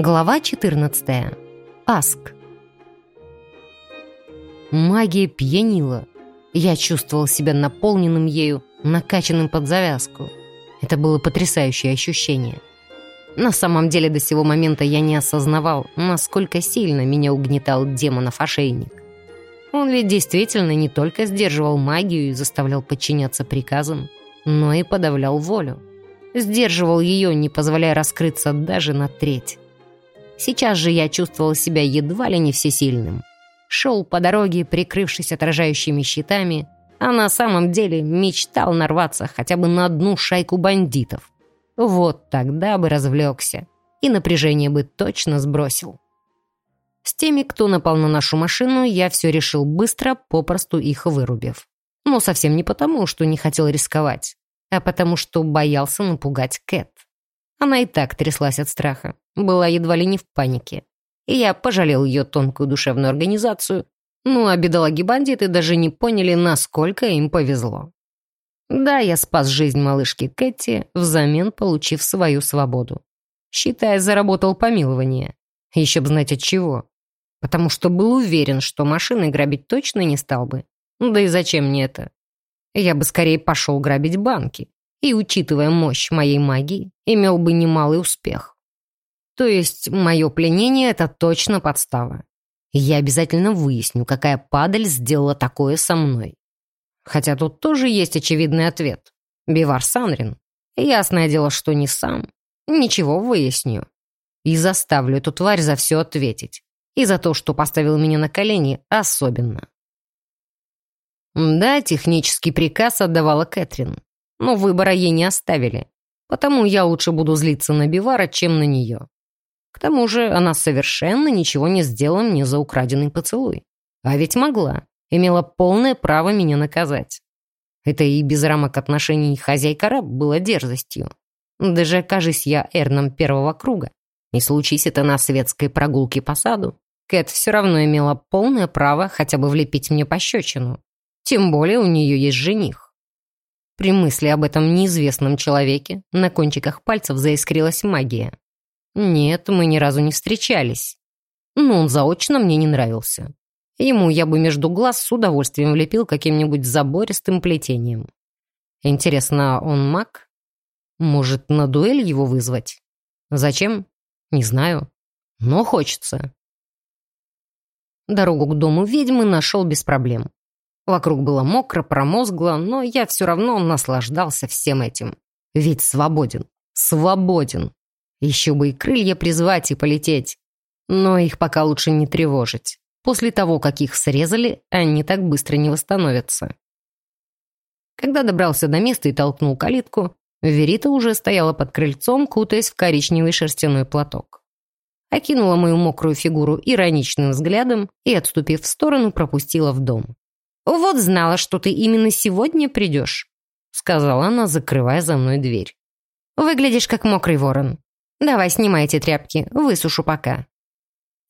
Глава 14. Аск. Магия пьянила. Я чувствовал себя наполненным ею, накачанным под завязку. Это было потрясающее ощущение. На самом деле до сего момента я не осознавал, насколько сильно меня угнетал демонов-ошейник. Он ведь действительно не только сдерживал магию и заставлял подчиняться приказам, но и подавлял волю. Сдерживал ее, не позволяя раскрыться даже на треть. Сейчас же я чувствовал себя едва ли не всесильным. Шел по дороге, прикрывшись отражающими щитами, а на самом деле мечтал нарваться хотя бы на одну шайку бандитов. Вот тогда бы развлекся и напряжение бы точно сбросил. С теми, кто напал на нашу машину, я все решил быстро, попросту их вырубив. Но совсем не потому, что не хотел рисковать, а потому что боялся напугать Кэт. Она и так тряслась от страха, была едва ли не в панике. И я пожалел ее тонкую душевную организацию, ну а бедолаги-бандиты даже не поняли, насколько им повезло. Да, я спас жизнь малышки Кэти, взамен получив свою свободу. Считая, заработал помилование. Еще бы знать от чего. Потому что был уверен, что машины грабить точно не стал бы. Да и зачем мне это? Я бы скорее пошел грабить банки и, учитывая мощь моей магии, имел бы немалый успех. То есть мое пленение — это точно подстава. Я обязательно выясню, какая падаль сделала такое со мной. Хотя тут тоже есть очевидный ответ. Бивар Санрин. Ясное дело, что не сам. Ничего выясню. И заставлю эту тварь за все ответить. И за то, что поставил меня на колени, особенно. Да, технический приказ отдавала Кэтрин но выбора ей не оставили. Потому я лучше буду злиться на Бивара, чем на нее. К тому же она совершенно ничего не сделала мне за украденный поцелуй. А ведь могла. Имела полное право меня наказать. Это и без рамок отношений хозяйка раб было дерзостью. Даже окажись я Эрном первого круга, и случись это на светской прогулке по саду, Кэт все равно имела полное право хотя бы влепить мне пощечину. Тем более у нее есть жених. При мысли об этом неизвестном человеке на кончиках пальцев заискрилась магия. Нет, мы ни разу не встречались. Но он заочно мне не нравился. Ему я бы между глаз с удовольствием влепил каким-нибудь забористым плетением. Интересно, он маг? Может, на дуэль его вызвать? Зачем? Не знаю. Но хочется. Дорогу к дому ведьмы нашел без проблем. Вокруг было мокро, промозгло, но я все равно наслаждался всем этим. Ведь свободен. Свободен. Еще бы и крылья призвать и полететь. Но их пока лучше не тревожить. После того, как их срезали, они так быстро не восстановятся. Когда добрался до места и толкнул калитку, Верита уже стояла под крыльцом, кутаясь в коричневый шерстяной платок. Окинула мою мокрую фигуру ироничным взглядом и, отступив в сторону, пропустила в дом. «Вот знала, что ты именно сегодня придешь», сказала она, закрывая за мной дверь. «Выглядишь как мокрый ворон. Давай, снимай эти тряпки, высушу пока».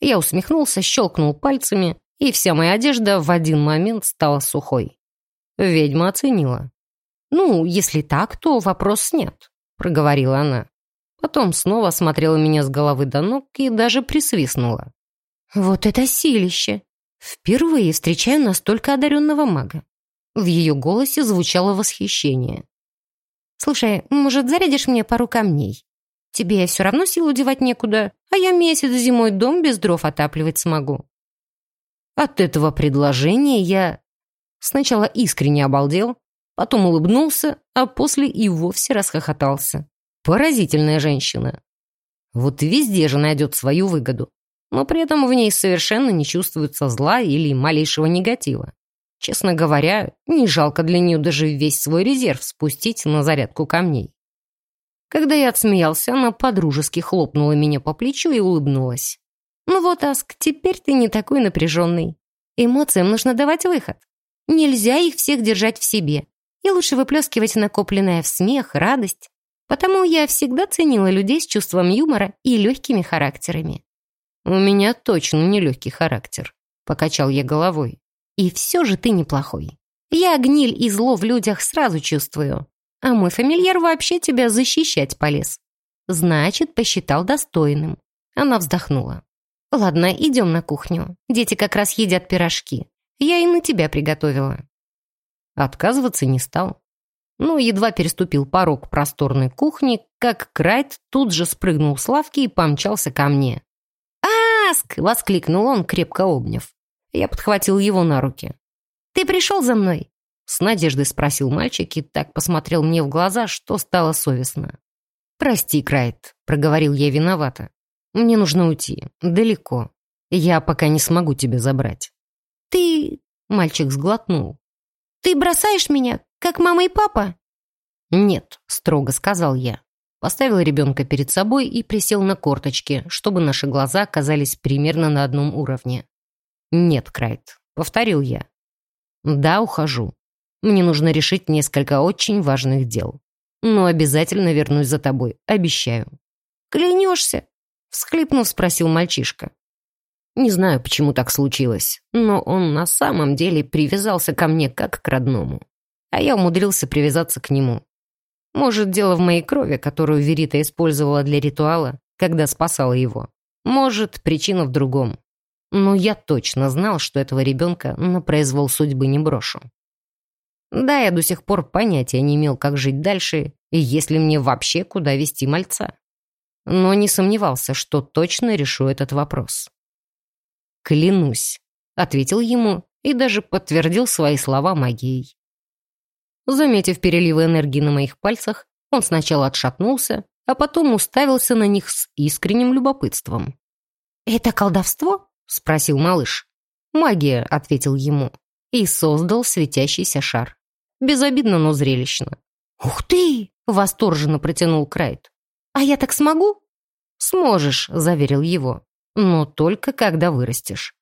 Я усмехнулся, щелкнул пальцами, и вся моя одежда в один момент стала сухой. Ведьма оценила. «Ну, если так, то вопрос нет», — проговорила она. Потом снова смотрела меня с головы до ног и даже присвистнула. «Вот это силище! Впервые встречаю настолько одаренного мага. В ее голосе звучало восхищение. «Слушай, может, зарядишь мне пару камней? Тебе все равно сил девать некуда, а я месяц зимой дом без дров отапливать смогу». От этого предложения я сначала искренне обалдел, потом улыбнулся, а после и вовсе расхохотался. Поразительная женщина. Вот везде же найдет свою выгоду но при этом в ней совершенно не чувствуется зла или малейшего негатива. Честно говоря, не жалко для нее даже весь свой резерв спустить на зарядку камней. Когда я отсмеялся, она подружески хлопнула меня по плечу и улыбнулась. «Ну вот, Аск, теперь ты не такой напряженный. Эмоциям нужно давать выход. Нельзя их всех держать в себе. И лучше выплескивать накопленное в смех, радость. Потому я всегда ценила людей с чувством юмора и легкими характерами. «У меня точно нелегкий характер», — покачал я головой. «И все же ты неплохой. Я гниль и зло в людях сразу чувствую. А мой фамильяр вообще тебя защищать полез. Значит, посчитал достойным. Она вздохнула. «Ладно, идем на кухню. Дети как раз едят пирожки. Я и на тебя приготовила». Отказываться не стал. Но едва переступил порог просторной кухни, как Крайт тут же спрыгнул с лавки и помчался ко мне. «Аск!» — воскликнул он, крепко обняв. Я подхватил его на руки. «Ты пришел за мной?» С надеждой спросил мальчик и так посмотрел мне в глаза, что стало совестно. «Прости, Крайт», — проговорил я виновато. «Мне нужно уйти. Далеко. Я пока не смогу тебя забрать». «Ты...» — мальчик сглотнул. «Ты бросаешь меня, как мама и папа?» «Нет», — строго сказал я. Поставил ребенка перед собой и присел на корточки, чтобы наши глаза оказались примерно на одном уровне. «Нет, Крайт», — повторил я. «Да, ухожу. Мне нужно решить несколько очень важных дел. Но обязательно вернусь за тобой, обещаю». «Клянешься?» — всхлипнув, спросил мальчишка. Не знаю, почему так случилось, но он на самом деле привязался ко мне как к родному. А я умудрился привязаться к нему. Может, дело в моей крови, которую Верита использовала для ритуала, когда спасала его. Может, причина в другом. Но я точно знал, что этого ребенка на произвол судьбы не брошу. Да, я до сих пор понятия не имел, как жить дальше, и если мне вообще куда вести мальца. Но не сомневался, что точно решу этот вопрос. «Клянусь», — ответил ему и даже подтвердил свои слова магией. Заметив переливы энергии на моих пальцах, он сначала отшатнулся, а потом уставился на них с искренним любопытством. «Это колдовство?» — спросил малыш. «Магия», — ответил ему, и создал светящийся шар. Безобидно, но зрелищно. «Ух ты!» — восторженно протянул Крайт. «А я так смогу?» «Сможешь», — заверил его но только когда вырастешь.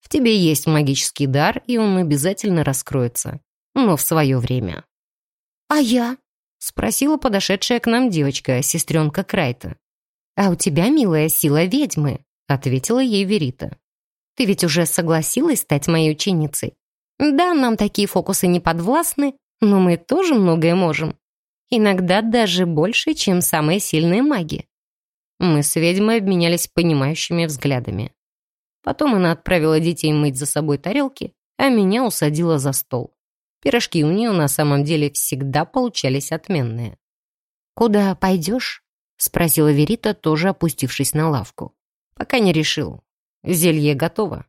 В тебе есть магический дар, и он обязательно раскроется, но в свое время. «А я?» — спросила подошедшая к нам девочка, сестренка Крайта. «А у тебя, милая, сила ведьмы», — ответила ей Верита. «Ты ведь уже согласилась стать моей ученицей? Да, нам такие фокусы не подвластны, но мы тоже многое можем. Иногда даже больше, чем самые сильные маги. Мы с ведьмой обменялись понимающими взглядами. Потом она отправила детей мыть за собой тарелки, а меня усадила за стол. Пирожки у нее на самом деле всегда получались отменные. «Куда пойдешь?» — спросила Верита, тоже опустившись на лавку. «Пока не решил. Зелье готово».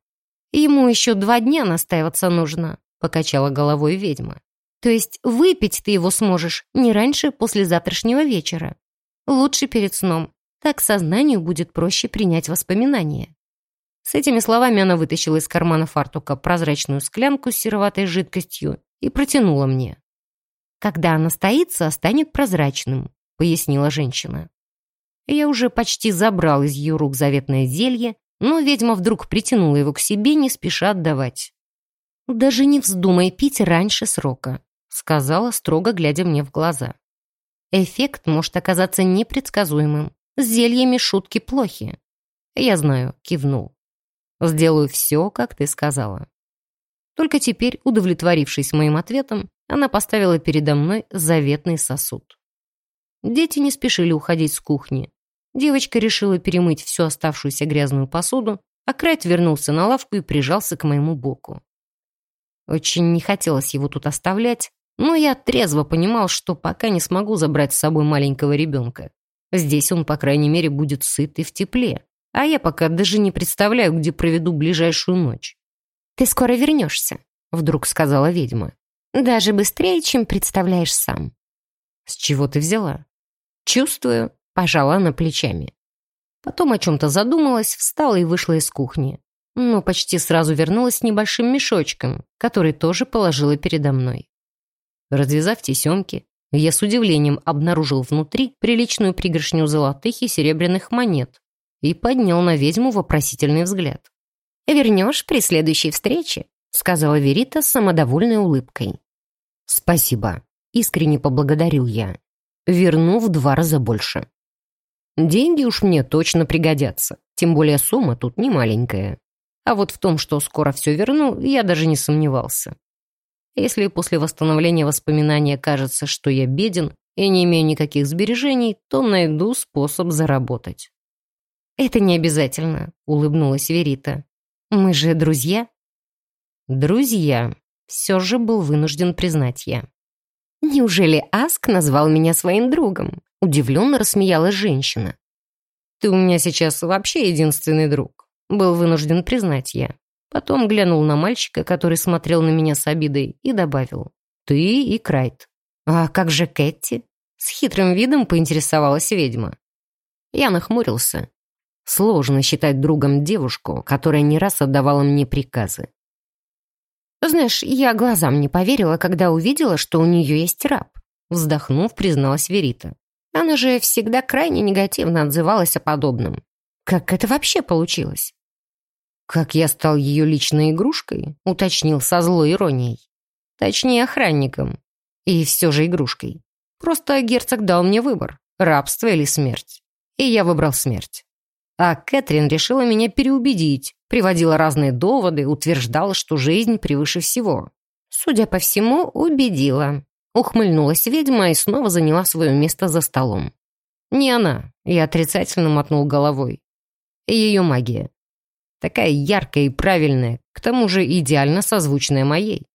«Ему еще два дня настаиваться нужно», — покачала головой ведьма. «То есть выпить ты его сможешь не раньше после завтрашнего вечера. Лучше перед сном, так сознанию будет проще принять воспоминания. С этими словами она вытащила из кармана фартука прозрачную склянку с сероватой жидкостью и протянула мне. «Когда она стоится, станет прозрачным», — пояснила женщина. Я уже почти забрал из ее рук заветное зелье, но ведьма вдруг притянула его к себе, не спеша отдавать. «Даже не вздумай пить раньше срока», — сказала, строго глядя мне в глаза. «Эффект может оказаться непредсказуемым. С зельями шутки плохи. Я знаю, кивнул. Сделаю все, как ты сказала. Только теперь, удовлетворившись моим ответом, она поставила передо мной заветный сосуд. Дети не спешили уходить с кухни. Девочка решила перемыть всю оставшуюся грязную посуду, а Крайт вернулся на лавку и прижался к моему боку. Очень не хотелось его тут оставлять, но я трезво понимал, что пока не смогу забрать с собой маленького ребенка. Здесь он, по крайней мере, будет сыт и в тепле. А я пока даже не представляю, где проведу ближайшую ночь. «Ты скоро вернешься», — вдруг сказала ведьма. «Даже быстрее, чем представляешь сам». «С чего ты взяла?» «Чувствую», — пожала она плечами. Потом о чем-то задумалась, встала и вышла из кухни. Но почти сразу вернулась с небольшим мешочком, который тоже положила передо мной. Развязав тесемки, я с удивлением обнаружил внутри приличную пригоршню золотых и серебряных монет и поднял на ведьму вопросительный взгляд. «Вернешь при следующей встрече», — сказала Верита с самодовольной улыбкой. «Спасибо», — искренне поблагодарил я. «Верну в два раза больше». Деньги уж мне точно пригодятся, тем более сумма тут не маленькая. А вот в том, что скоро все верну, я даже не сомневался. Если после восстановления воспоминания кажется, что я беден и не имею никаких сбережений, то найду способ заработать. «Это не обязательно», — улыбнулась Верита. «Мы же друзья?» «Друзья», — все же был вынужден признать я. «Неужели Аск назвал меня своим другом?» — удивленно рассмеялась женщина. «Ты у меня сейчас вообще единственный друг», — был вынужден признать я. Потом глянул на мальчика, который смотрел на меня с обидой, и добавил. «Ты и Крайт». «А как же Кэти?» С хитрым видом поинтересовалась ведьма. Я нахмурился. Сложно считать другом девушку, которая не раз отдавала мне приказы. «Знаешь, я глазам не поверила, когда увидела, что у нее есть раб», вздохнув, призналась Верита. Она же всегда крайне негативно отзывалась о подобном. Как это вообще получилось? «Как я стал ее личной игрушкой?» уточнил со злой иронией. Точнее, охранником. И все же игрушкой. Просто герцог дал мне выбор, рабство или смерть. И я выбрал смерть. А Кэтрин решила меня переубедить, приводила разные доводы, утверждала, что жизнь превыше всего. Судя по всему, убедила. Ухмыльнулась ведьма и снова заняла свое место за столом. Не она, я отрицательно мотнул головой. Ее магия. Такая яркая и правильная, к тому же идеально созвучная моей.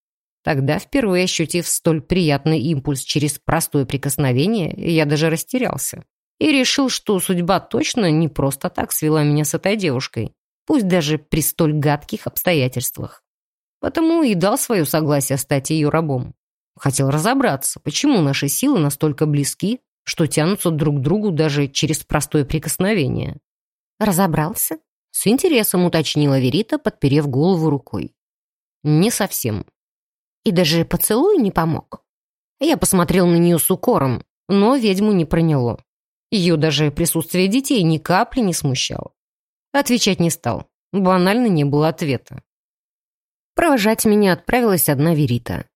Тогда, впервые ощутив столь приятный импульс через простое прикосновение, я даже растерялся и решил, что судьба точно не просто так свела меня с этой девушкой, пусть даже при столь гадких обстоятельствах. Потому и дал свое согласие стать ее рабом. Хотел разобраться, почему наши силы настолько близки, что тянутся друг к другу даже через простое прикосновение. «Разобрался?» — с интересом уточнила Верита, подперев голову рукой. «Не совсем». «И даже поцелуй не помог?» Я посмотрел на нее с укором, но ведьму не проняло. Ее даже присутствие детей ни капли не смущало. Отвечать не стал. Банально не было ответа. Провожать меня отправилась одна Верита.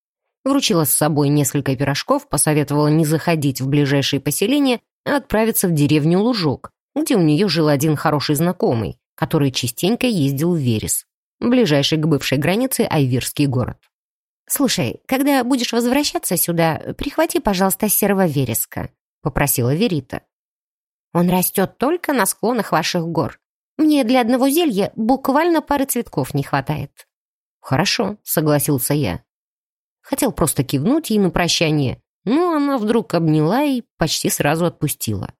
Вручила с собой несколько пирожков, посоветовала не заходить в ближайшие поселения, а отправиться в деревню Лужок, где у нее жил один хороший знакомый, который частенько ездил в Верес, ближайший к бывшей границе Айвирский город. «Слушай, когда будешь возвращаться сюда, прихвати, пожалуйста, серого вереска», — попросила Верита. Он растет только на склонах ваших гор. Мне для одного зелья буквально пары цветков не хватает». «Хорошо», — согласился я. Хотел просто кивнуть ей на прощание, но она вдруг обняла и почти сразу отпустила.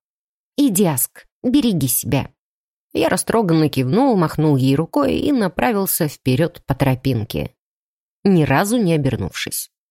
«Иди, Аск, береги себя». Я растроганно кивнул, махнул ей рукой и направился вперед по тропинке, ни разу не обернувшись.